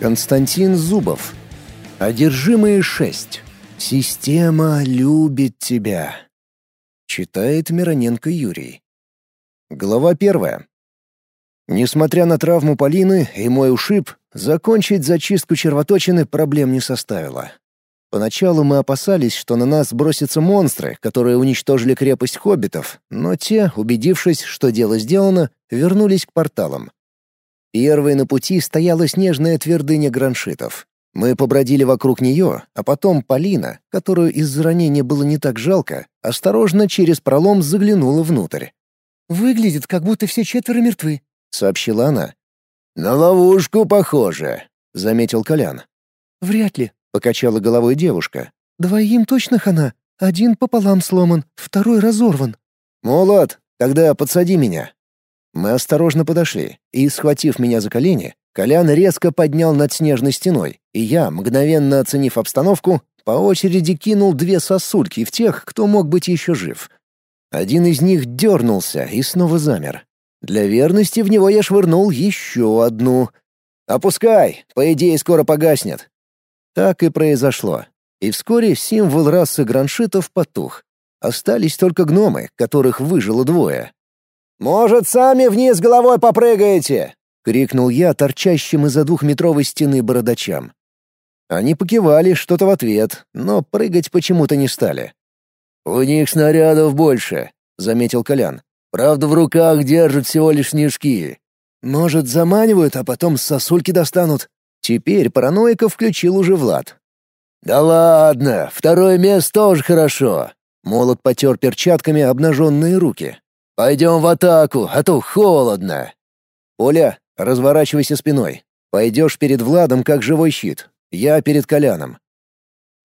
Константин Зубов. Одержимые шесть. Система любит тебя. Читает Мироненко Юрий. Глава первая. Несмотря на травму Полины и мой ушиб, закончить зачистку червоточины проблем не составило. Поначалу мы опасались, что на нас бросятся монстры, которые уничтожили крепость хоббитов, но те, убедившись, что дело сделано, вернулись к порталам. Первой на пути стояла снежная твердыня граншитов. Мы побродили вокруг нее, а потом Полина, которую из-за ранения было не так жалко, осторожно через пролом заглянула внутрь. «Выглядит, как будто все четверо мертвы», — сообщила она. «На ловушку похоже», — заметил Колян. «Вряд ли», — покачала головой девушка. «Двоим точно хана. Один пополам сломан, второй разорван». «Молод, тогда подсади меня». Мы осторожно подошли, и, схватив меня за колени, Колян резко поднял над снежной стеной, и я, мгновенно оценив обстановку, по очереди кинул две сосульки в тех, кто мог быть еще жив. Один из них дернулся и снова замер. Для верности в него я швырнул еще одну. «Опускай! По идее, скоро погаснет». Так и произошло. И вскоре символ расы граншитов потух. Остались только гномы, которых выжило двое. «Может, сами вниз головой попрыгаете?» — крикнул я торчащим из-за двухметровой стены бородачам. Они покивали что-то в ответ, но прыгать почему-то не стали. «У них снарядов больше», — заметил Колян. «Правда, в руках держат всего лишь снежки. Может, заманивают, а потом сосульки достанут?» Теперь параноика включил уже Влад. «Да ладно, второе место тоже хорошо». Молот потер перчатками обнаженные руки. «Пойдем в атаку, а то холодно!» «Оля, разворачивайся спиной. Пойдешь перед Владом как живой щит. Я перед Коляном».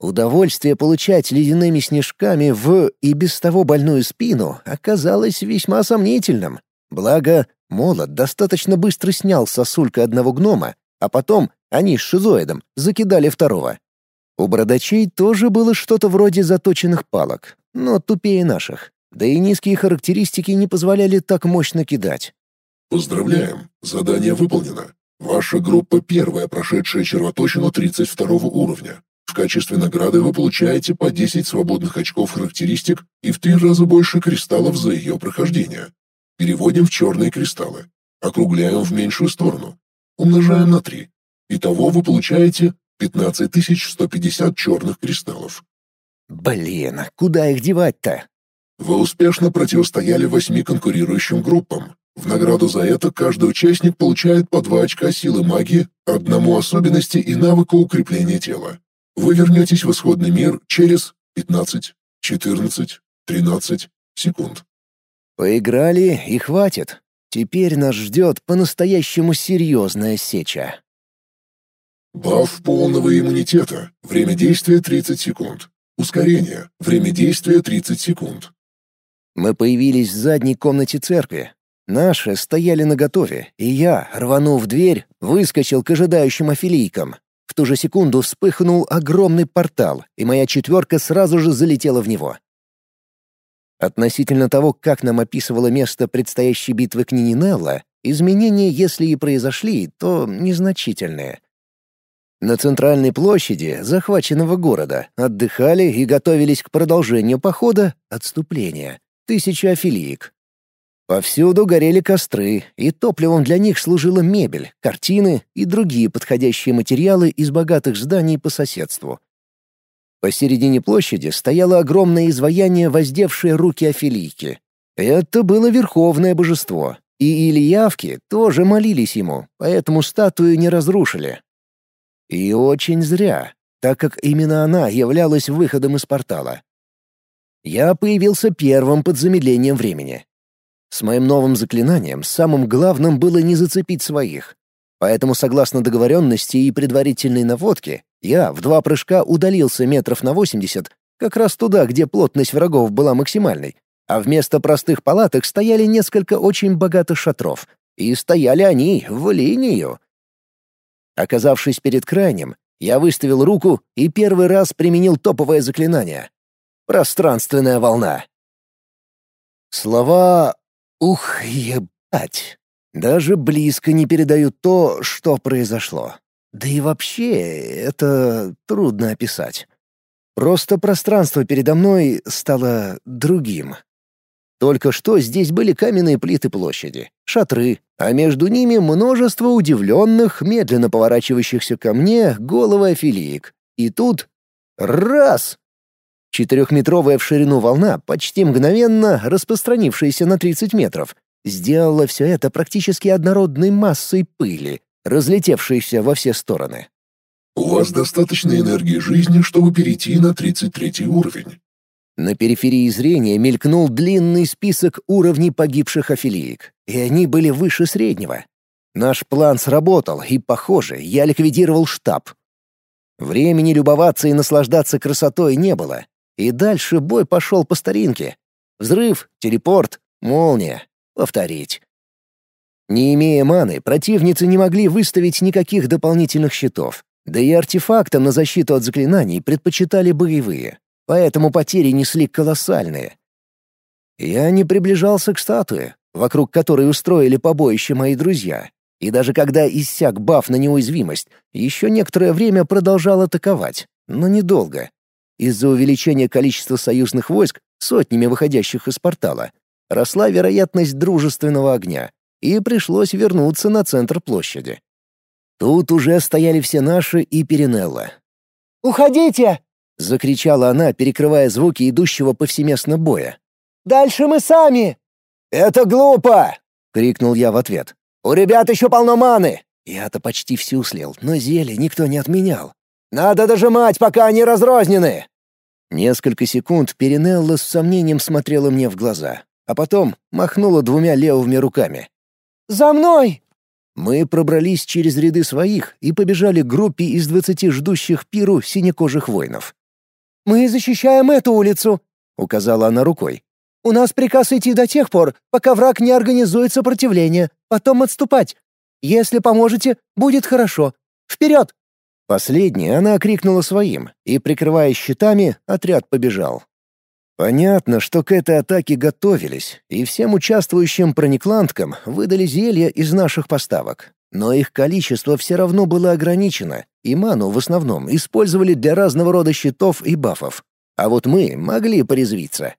Удовольствие получать ледяными снежками в и без того больную спину оказалось весьма сомнительным. Благо, молот достаточно быстро снял сосулька одного гнома, а потом они с шизоидом закидали второго. У бородачей тоже было что-то вроде заточенных палок, но тупее наших да и низкие характеристики не позволяли так мощно кидать. Поздравляем, задание выполнено. Ваша группа первая, прошедшая червоточину 32 уровня. В качестве награды вы получаете по 10 свободных очков характеристик и в три раза больше кристаллов за ее прохождение. Переводим в черные кристаллы. Округляем в меньшую сторону. Умножаем на 3. Итого вы получаете 15150 черных кристаллов. Блин, а куда их девать-то? Вы успешно противостояли восьми конкурирующим группам. В награду за это каждый участник получает по два очка силы магии, одному особенности и навыку укрепления тела. Вы вернетесь в исходный мир через 15, 14, 13 секунд. Поиграли и хватит. Теперь нас ждет по-настоящему серьезная сеча. Баф полного иммунитета. Время действия 30 секунд. Ускорение. Время действия 30 секунд. Мы появились в задней комнате церкви. Наши стояли наготове, и я, рванув дверь, выскочил к ожидающим афилийкам. В ту же секунду вспыхнул огромный портал, и моя четверка сразу же залетела в него. Относительно того, как нам описывало место предстоящей битвы Кнининелла, изменения, если и произошли, то незначительные. На центральной площади захваченного города отдыхали и готовились к продолжению похода отступления тысячи афилиек. Повсюду горели костры, и топливом для них служила мебель, картины и другие подходящие материалы из богатых зданий по соседству. Посередине площади стояло огромное изваяние, воздевшее руки афилийки. Это было верховное божество, и ильявки тоже молились ему, поэтому статую не разрушили. И очень зря, так как именно она являлась выходом из портала я появился первым под замедлением времени. С моим новым заклинанием самым главным было не зацепить своих. Поэтому, согласно договоренности и предварительной наводке, я в два прыжка удалился метров на 80, как раз туда, где плотность врагов была максимальной, а вместо простых палаток стояли несколько очень богатых шатров, и стояли они в линию. Оказавшись перед крайним, я выставил руку и первый раз применил топовое заклинание. Пространственная волна. Слова «ух, ебать» даже близко не передают то, что произошло. Да и вообще, это трудно описать. Просто пространство передо мной стало другим. Только что здесь были каменные плиты площади, шатры, а между ними множество удивленных, медленно поворачивающихся ко мне головы афилиек. И тут — раз! Четырехметровая в ширину волна, почти мгновенно распространившаяся на 30 метров, сделала все это практически однородной массой пыли, разлетевшейся во все стороны. У вас достаточно энергии жизни, чтобы перейти на 33 уровень. На периферии зрения мелькнул длинный список уровней погибших афилиек, и они были выше среднего. Наш план сработал, и, похоже, я ликвидировал штаб. Времени любоваться и наслаждаться красотой не было, и дальше бой пошел по старинке. Взрыв, телепорт, молния. Повторить. Не имея маны, противницы не могли выставить никаких дополнительных щитов, да и артефактам на защиту от заклинаний предпочитали боевые поэтому потери несли колоссальные. Я не приближался к статуе, вокруг которой устроили побоище мои друзья, и даже когда иссяк баф на неуязвимость, еще некоторое время продолжал атаковать, но недолго. Из-за увеличения количества союзных войск, сотнями выходящих из портала, росла вероятность дружественного огня, и пришлось вернуться на центр площади. Тут уже стояли все наши и Перинелла. «Уходите!» — закричала она, перекрывая звуки идущего повсеместно боя. «Дальше мы сами!» «Это глупо!» — крикнул я в ответ. «У ребят еще полно маны!» Я-то почти всю слил, но зелье никто не отменял. «Надо дожимать, пока они разрознены!» Несколько секунд Перинелла с сомнением смотрела мне в глаза, а потом махнула двумя левыми руками. «За мной!» Мы пробрались через ряды своих и побежали к группе из двадцати ждущих пиру синекожих воинов. «Мы защищаем эту улицу», — указала она рукой. «У нас приказ идти до тех пор, пока враг не организует сопротивление, потом отступать. Если поможете, будет хорошо. Вперед!» Последнее она крикнула своим, и, прикрывая щитами, отряд побежал. Понятно, что к этой атаке готовились, и всем участвующим проникланткам выдали зелья из наших поставок. Но их количество все равно было ограничено, и ману в основном использовали для разного рода щитов и бафов. А вот мы могли порезвиться.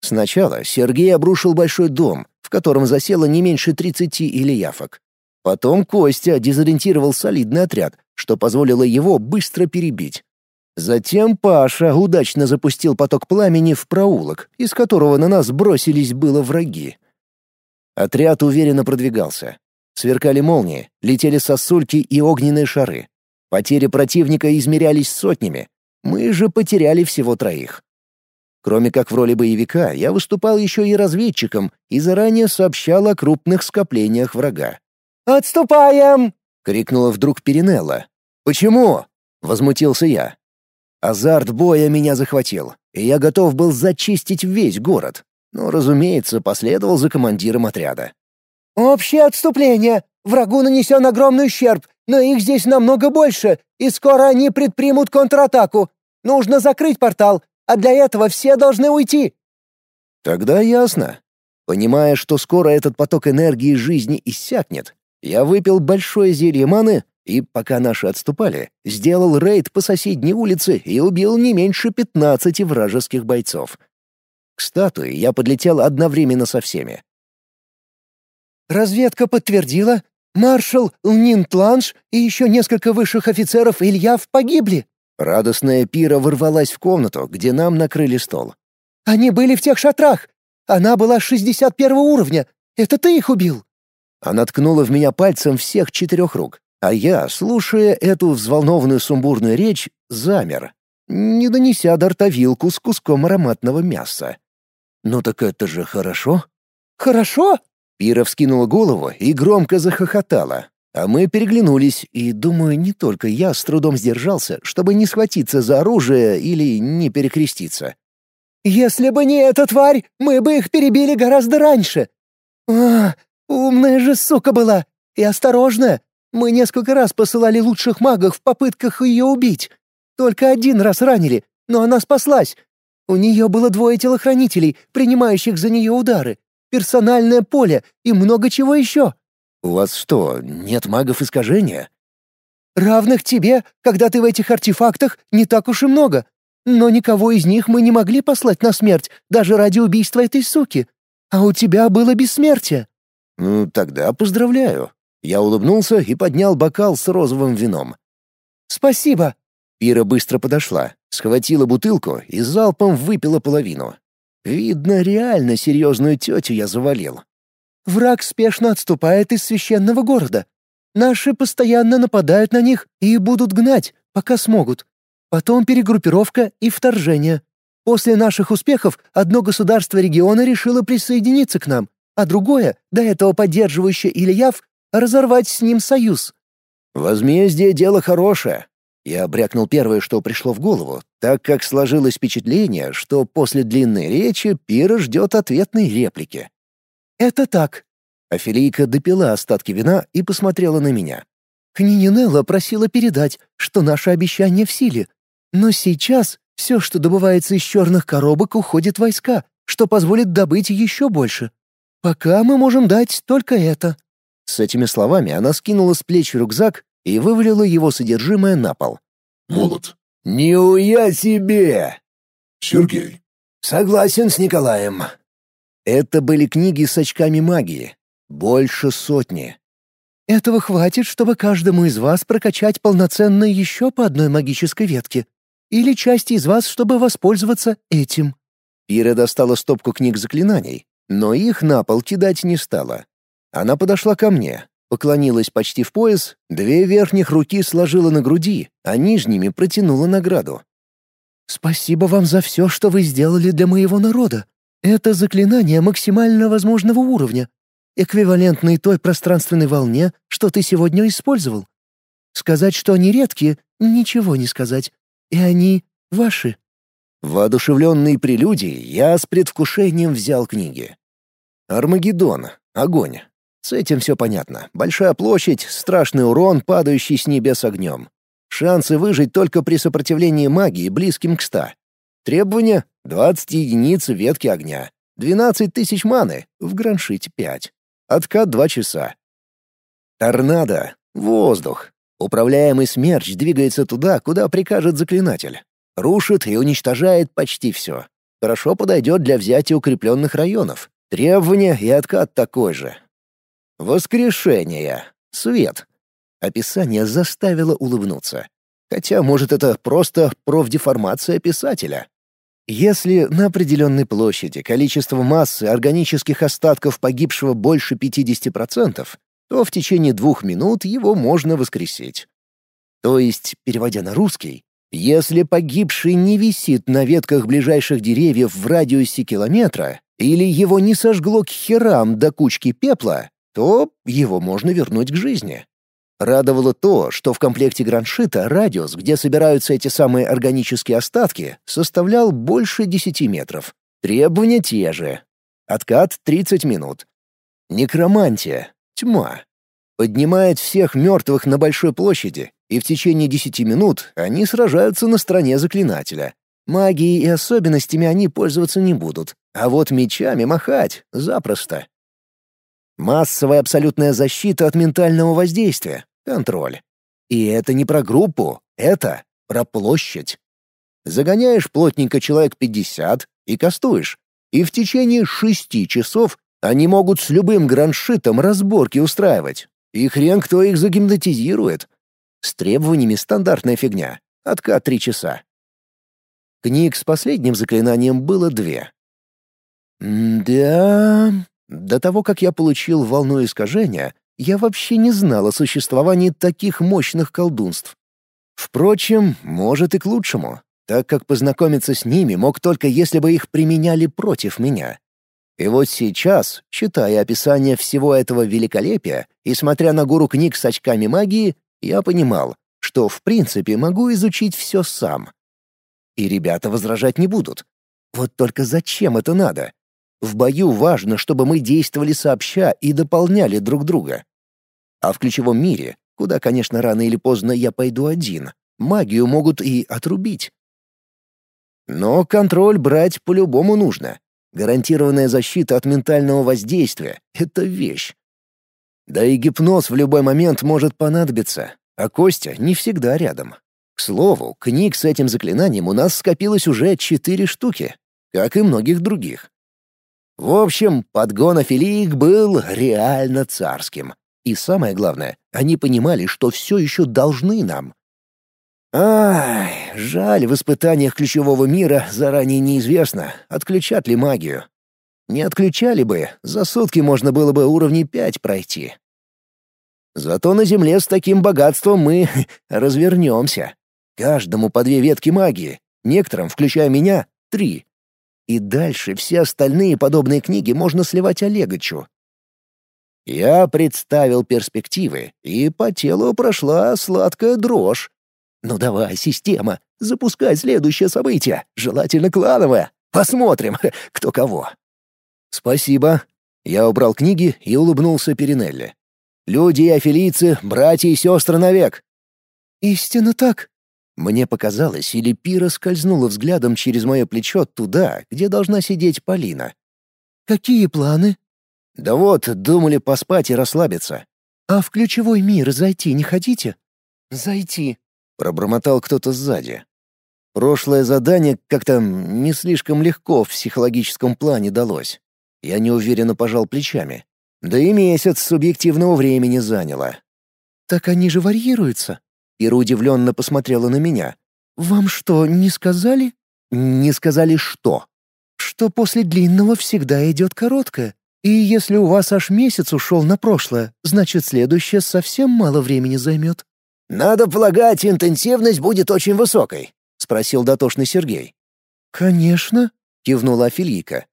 Сначала Сергей обрушил большой дом, в котором засело не меньше 30 ильяфок. Потом Костя дезориентировал солидный отряд, что позволило его быстро перебить. Затем Паша удачно запустил поток пламени в проулок, из которого на нас бросились было враги. Отряд уверенно продвигался. Сверкали молнии, летели сосульки и огненные шары. Потери противника измерялись сотнями. Мы же потеряли всего троих. Кроме как в роли боевика, я выступал еще и разведчиком и заранее сообщал о крупных скоплениях врага. «Отступаем!» — крикнула вдруг Перинелла. «Почему?» — возмутился я. Азарт боя меня захватил, и я готов был зачистить весь город. Но, разумеется, последовал за командиром отряда. «Общее отступление! Врагу нанесен огромный ущерб, но их здесь намного больше, и скоро они предпримут контратаку. Нужно закрыть портал, а для этого все должны уйти». Тогда ясно. Понимая, что скоро этот поток энергии жизни иссякнет, я выпил большое зелье маны и, пока наши отступали, сделал рейд по соседней улице и убил не меньше пятнадцати вражеских бойцов. К статуе я подлетел одновременно со всеми. Разведка подтвердила, маршал Лнин Тланш и еще несколько высших офицеров Ильяв погибли. Радостная пира ворвалась в комнату, где нам накрыли стол. Они были в тех шатрах. Она была 61 уровня. Это ты их убил. Она ткнула в меня пальцем всех четырех рук, а я, слушая эту взволнованную сумбурную речь, замер, не донеся до рта вилку с куском ароматного мяса. «Ну так это же хорошо?» «Хорошо?» Пира вскинула голову и громко захохотала. А мы переглянулись, и, думаю, не только я с трудом сдержался, чтобы не схватиться за оружие или не перекреститься. «Если бы не эта тварь, мы бы их перебили гораздо раньше. А, умная же сука была! И осторожная! Мы несколько раз посылали лучших магов в попытках ее убить. Только один раз ранили, но она спаслась. У нее было двое телохранителей, принимающих за нее удары персональное поле и много чего еще». «У вас что, нет магов искажения?» равных тебе, когда ты в этих артефактах, не так уж и много. Но никого из них мы не могли послать на смерть, даже ради убийства этой суки. А у тебя было бессмертие». «Ну, тогда поздравляю». Я улыбнулся и поднял бокал с розовым вином. «Спасибо». Ира быстро подошла, схватила бутылку и залпом выпила половину. Видно, реально серьезную тетю я завалил. «Враг спешно отступает из священного города. Наши постоянно нападают на них и будут гнать, пока смогут. Потом перегруппировка и вторжение. После наших успехов одно государство региона решило присоединиться к нам, а другое, до этого поддерживающее Ильяв, разорвать с ним союз. «Возмездие — дело хорошее», я брякнул первое, что пришло в голову, так как сложилось впечатление, что после длинной речи Пира ждет ответной реплики. «Это так». Афилийка допила остатки вина и посмотрела на меня. «Княгиня Нелла просила передать, что наше обещание в силе. Но сейчас все, что добывается из черных коробок, уходит в войска, что позволит добыть еще больше. Пока мы можем дать только это». С этими словами она скинула с плеч рюкзак и вывалила его содержимое на пол. Молот. «Не уя себе!» Сергей. «Согласен с Николаем». Это были книги с очками магии. Больше сотни. «Этого хватит, чтобы каждому из вас прокачать полноценно еще по одной магической ветке. Или части из вас, чтобы воспользоваться этим». Ира достала стопку книг заклинаний, но их на пол кидать не стала. Она подошла ко мне, Поклонилась почти в пояс, две верхних руки сложила на груди, а нижними протянула награду. «Спасибо вам за все, что вы сделали для моего народа. Это заклинание максимально возможного уровня, эквивалентный той пространственной волне, что ты сегодня использовал. Сказать, что они редкие, ничего не сказать. И они ваши». Воодушевленный прелюдией, я с предвкушением взял книги. «Армагеддон. Огонь. С этим все понятно. Большая площадь, страшный урон, падающий с небес огнем. Шансы выжить только при сопротивлении магии, близким к ста. Требования — 20 единиц ветки огня. 12 тысяч маны, в граншить 5. Откат 2 часа. Торнадо. Воздух. Управляемый смерч двигается туда, куда прикажет заклинатель. Рушит и уничтожает почти все. Хорошо подойдет для взятия укрепленных районов. Требования и откат такой же. Воскрешение. Свет. Описание заставило улыбнуться. Хотя, может, это просто профдеформация писателя. Если на определенной площади количество массы органических остатков погибшего больше 50%, то в течение двух минут его можно воскресить. То есть, переводя на русский, если погибший не висит на ветках ближайших деревьев в радиусе километра, или его не сожгло к херам до кучки пепла, то его можно вернуть к жизни. Радовало то, что в комплекте граншита радиус, где собираются эти самые органические остатки, составлял больше 10 метров. Требования те же. Откат 30 минут. Некромантия. Тьма. Поднимает всех мертвых на большой площади, и в течение 10 минут они сражаются на стороне заклинателя. Магией и особенностями они пользоваться не будут, а вот мечами махать — запросто. Массовая абсолютная защита от ментального воздействия, контроль. И это не про группу, это про площадь. Загоняешь плотненько человек 50 и кастуешь, и в течение шести часов они могут с любым граншитом разборки устраивать. И хрен кто их загипнотизирует. С требованиями стандартная фигня. Откат три часа. Книг с последним заклинанием было две. «Да...» До того, как я получил волну искажения, я вообще не знал о существовании таких мощных колдунств. Впрочем, может и к лучшему, так как познакомиться с ними мог только если бы их применяли против меня. И вот сейчас, читая описание всего этого великолепия и смотря на гору книг с очками магии, я понимал, что в принципе могу изучить все сам. И ребята возражать не будут. Вот только зачем это надо? В бою важно, чтобы мы действовали сообща и дополняли друг друга. А в ключевом мире, куда, конечно, рано или поздно я пойду один, магию могут и отрубить. Но контроль брать по-любому нужно. Гарантированная защита от ментального воздействия — это вещь. Да и гипноз в любой момент может понадобиться, а Костя не всегда рядом. К слову, книг с этим заклинанием у нас скопилось уже четыре штуки, как и многих других. В общем, подгон афилиик был реально царским. И самое главное, они понимали, что все еще должны нам. Ай, жаль, в испытаниях ключевого мира заранее неизвестно, отключат ли магию. Не отключали бы, за сутки можно было бы уровней пять пройти. Зато на Земле с таким богатством мы развернемся. Каждому по две ветки магии, некоторым, включая меня, три. И дальше все остальные подобные книги можно сливать Олегочу. Я представил перспективы, и по телу прошла сладкая дрожь. «Ну давай, система, запускай следующее событие, желательно клановое. Посмотрим, кто кого». «Спасибо». Я убрал книги и улыбнулся Перинелли. «Люди и афилийцы — братья и сестры навек». «Истинно так», мне показалось, или Пира скользнула взглядом через мое плечо туда, где должна сидеть Полина. «Какие планы?» «Да вот, думали поспать и расслабиться». «А в ключевой мир зайти не хотите?» «Зайти», — пробормотал кто-то сзади. Прошлое задание как-то не слишком легко в психологическом плане далось. Я неуверенно пожал плечами. Да и месяц субъективного времени заняло. «Так они же варьируются», Ира удивленно посмотрела на меня. «Вам что, не сказали?» «Не сказали что?» «Что после длинного всегда идет короткое. И если у вас аж месяц ушел на прошлое, значит, следующее совсем мало времени займет». «Надо полагать, интенсивность будет очень высокой», — спросил дотошный Сергей. «Конечно», — кивнула Афилийка.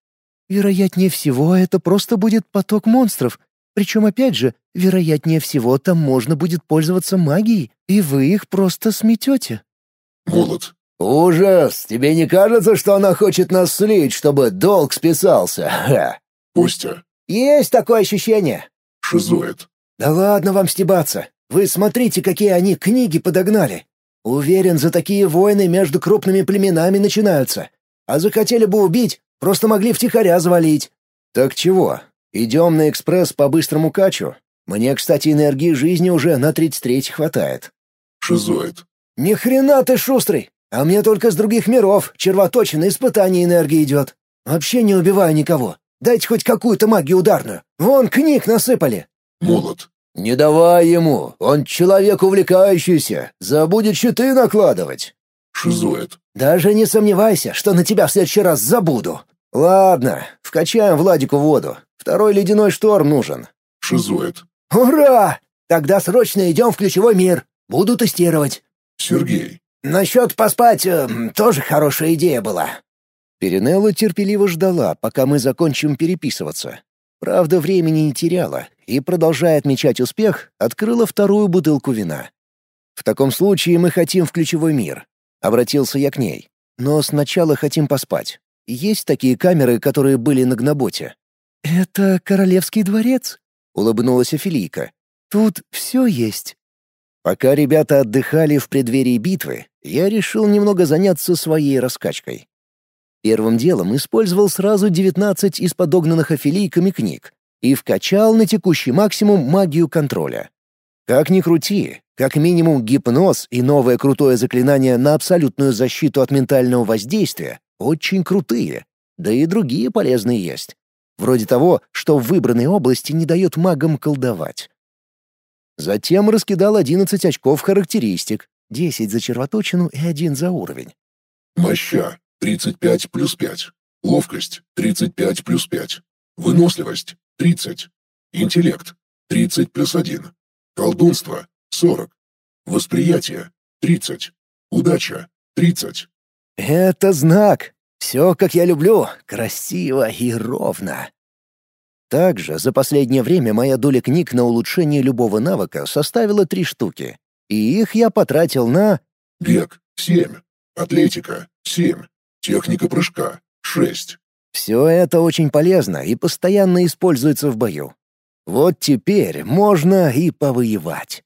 «Вероятнее всего, это просто будет поток монстров, причем, опять же, вероятнее всего, там можно будет пользоваться магией, и вы их просто сметете». Молот. «Ужас! Тебе не кажется, что она хочет нас слить, чтобы долг списался?» Ха. Костя. «Есть такое ощущение». Шизоид. «Да ладно вам стебаться. Вы смотрите, какие они книги подогнали. Уверен, за такие войны между крупными племенами начинаются. А захотели бы убить, просто могли втихаря завалить». «Так чего? Идем на экспресс по быстрому качу. Мне, кстати, энергии жизни уже на 33 хватает. Шизоид. Ни хрена ты шустрый! А мне только с других миров червоточина испытание энергии идет. Вообще не убиваю никого. Дайте хоть какую-то магию ударную. Вон книг насыпали. Молот. Не давай ему, он человек увлекающийся, забудет щиты накладывать. Шизоид. Даже не сомневайся, что на тебя в следующий раз забуду. Ладно, вкачаем Владику воду. Второй ледяной шторм нужен. Шизоид. Ура! Тогда срочно идем в ключевой мир. Буду тестировать. Сергей. Насчет поспать э, тоже хорошая идея была. Перенелла терпеливо ждала, пока мы закончим переписываться. Правда, времени не теряла и, продолжая отмечать успех, открыла вторую бутылку вина. «В таком случае мы хотим в ключевой мир», — обратился я к ней. «Но сначала хотим поспать. Есть такие камеры, которые были на Гноботе?» «Это Королевский дворец?» — улыбнулась Афилийка. «Тут все есть». Пока ребята отдыхали в преддверии битвы, я решил немного заняться своей раскачкой. Первым делом использовал сразу 19 из подогнанных афилийками книг и вкачал на текущий максимум магию контроля. Как ни крути, как минимум гипноз и новое крутое заклинание на абсолютную защиту от ментального воздействия очень крутые, да и другие полезные есть. Вроде того, что в выбранной области не дает магам колдовать. Затем раскидал 11 очков характеристик, 10 за червоточину и один за уровень. Моща 35 плюс 5. Ловкость 35 плюс 5. Выносливость 30. Интеллект 30 плюс 1. Колдунство 40. Восприятие 30. Удача 30. Это знак. Все, как я люблю, красиво и ровно. Также за последнее время моя доля книг на улучшение любого навыка составила три штуки. И их я потратил на... Бег — семь. Атлетика — семь. Техника прыжка — шесть. Все это очень полезно и постоянно используется в бою. Вот теперь можно и повоевать.